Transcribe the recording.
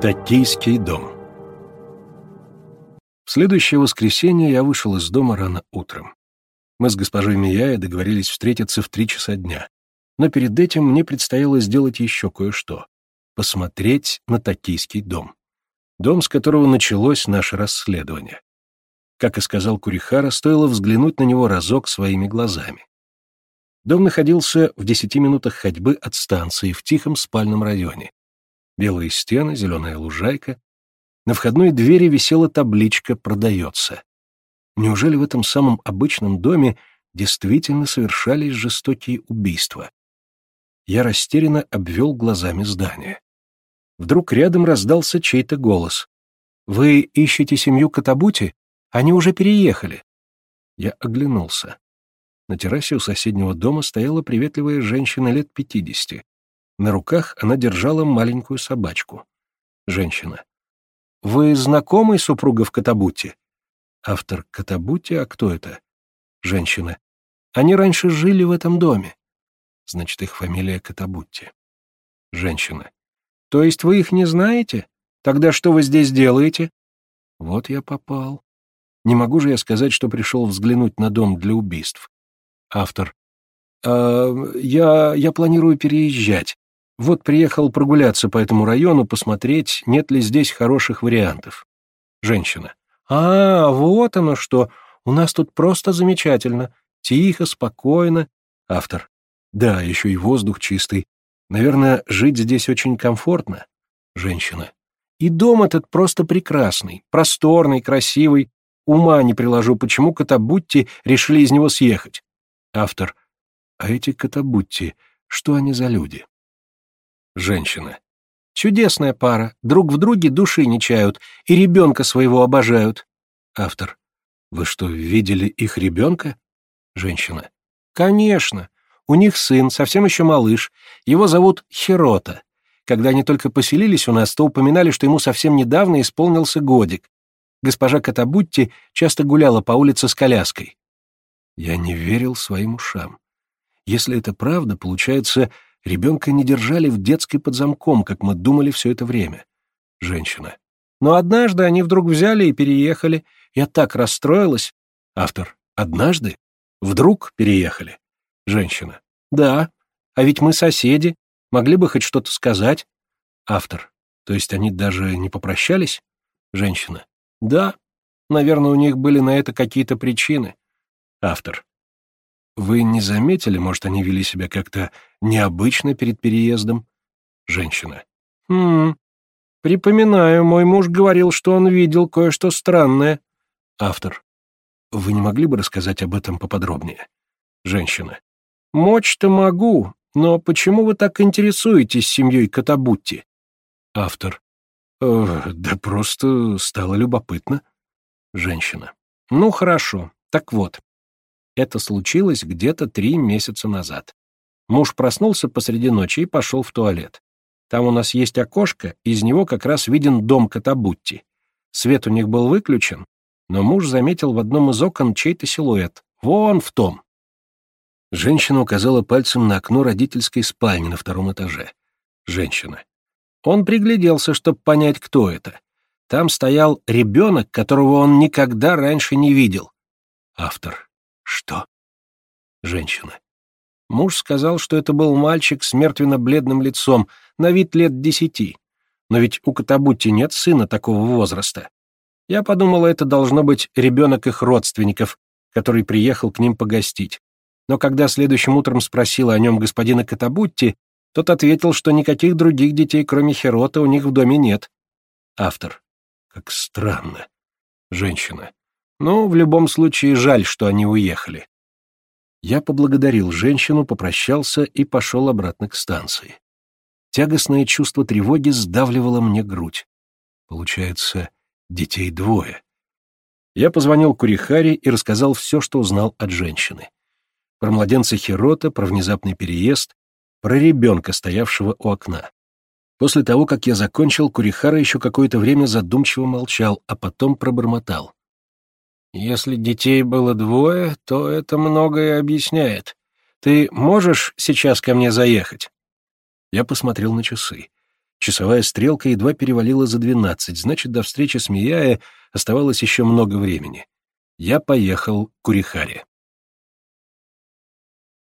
Токийский дом В следующее воскресенье я вышел из дома рано утром. Мы с госпожой Мияя договорились встретиться в три часа дня. Но перед этим мне предстояло сделать еще кое-что — посмотреть на Токийский дом. Дом, с которого началось наше расследование. Как и сказал Курихара, стоило взглянуть на него разок своими глазами. Дом находился в десяти минутах ходьбы от станции в тихом спальном районе. Белые стены, зеленая лужайка. На входной двери висела табличка «Продается». Неужели в этом самом обычном доме действительно совершались жестокие убийства? Я растерянно обвел глазами здание. Вдруг рядом раздался чей-то голос. «Вы ищете семью Катабути? Они уже переехали». Я оглянулся. На террасе у соседнего дома стояла приветливая женщина лет пятидесяти. На руках она держала маленькую собачку. Женщина. «Вы знакомый супругов Катабути?» Автор Катабути, а кто это? Женщина. «Они раньше жили в этом доме». Значит, их фамилия Катабути. Женщина. «То есть вы их не знаете? Тогда что вы здесь делаете?» Вот я попал. Не могу же я сказать, что пришел взглянуть на дом для убийств. Автор. «А, я, я планирую переезжать. Вот приехал прогуляться по этому району, посмотреть, нет ли здесь хороших вариантов. Женщина. А, вот оно что. У нас тут просто замечательно. Тихо, спокойно. Автор. Да, еще и воздух чистый. Наверное, жить здесь очень комфортно. Женщина. И дом этот просто прекрасный, просторный, красивый. Ума не приложу, почему Катабутти решили из него съехать. Автор. А эти катабутти, что они за люди? Женщина. Чудесная пара, друг в друге души не чают и ребенка своего обожают. Автор. Вы что, видели их ребенка? Женщина. Конечно. У них сын, совсем еще малыш. Его зовут Хирота. Когда они только поселились у нас, то упоминали, что ему совсем недавно исполнился годик. Госпожа Катабутти часто гуляла по улице с коляской. Я не верил своим ушам. Если это правда, получается, ребенка не держали в детской под замком, как мы думали все это время. Женщина. Но однажды они вдруг взяли и переехали. Я так расстроилась. Автор. Однажды? Вдруг переехали? Женщина. Да. А ведь мы соседи. Могли бы хоть что-то сказать. Автор. То есть они даже не попрощались? Женщина. Да. Наверное, у них были на это какие-то причины. Автор. Вы не заметили, может, они вели себя как-то необычно перед переездом? Женщина. Хм. Припоминаю, мой муж говорил, что он видел кое-что странное. Автор. Вы не могли бы рассказать об этом поподробнее? Женщина. Мочь-то могу, но почему вы так интересуетесь семьей Катабутти? Автор. Э, да просто стало любопытно. Женщина. Ну, хорошо. Так вот, это случилось где-то три месяца назад. Муж проснулся посреди ночи и пошел в туалет. Там у нас есть окошко, из него как раз виден дом Катабутти. Свет у них был выключен, но муж заметил в одном из окон чей-то силуэт. Вон в том. Женщина указала пальцем на окно родительской спальни на втором этаже. Женщина. Он пригляделся, чтобы понять, кто это. Там стоял ребенок, которого он никогда раньше не видел. Автор. Что? Женщина. Муж сказал, что это был мальчик с мертвенно-бледным лицом, на вид лет десяти. Но ведь у Катабути нет сына такого возраста. Я подумала, это должно быть ребенок их родственников, который приехал к ним погостить. Но когда следующим утром спросила о нем господина Катабутти, тот ответил, что никаких других детей, кроме Херота, у них в доме нет. Автор. Как странно. Женщина. Но в любом случае жаль, что они уехали. Я поблагодарил женщину, попрощался и пошел обратно к станции. Тягостное чувство тревоги сдавливало мне грудь. Получается, детей двое. Я позвонил Курихаре и рассказал все, что узнал от женщины. Про младенца Хирота, про внезапный переезд, про ребенка, стоявшего у окна. После того, как я закончил, Курихара еще какое-то время задумчиво молчал, а потом пробормотал. Если детей было двое, то это многое объясняет. Ты можешь сейчас ко мне заехать?» Я посмотрел на часы. Часовая стрелка едва перевалила за двенадцать, значит, до встречи с Мияе оставалось еще много времени. Я поехал к Урихаре.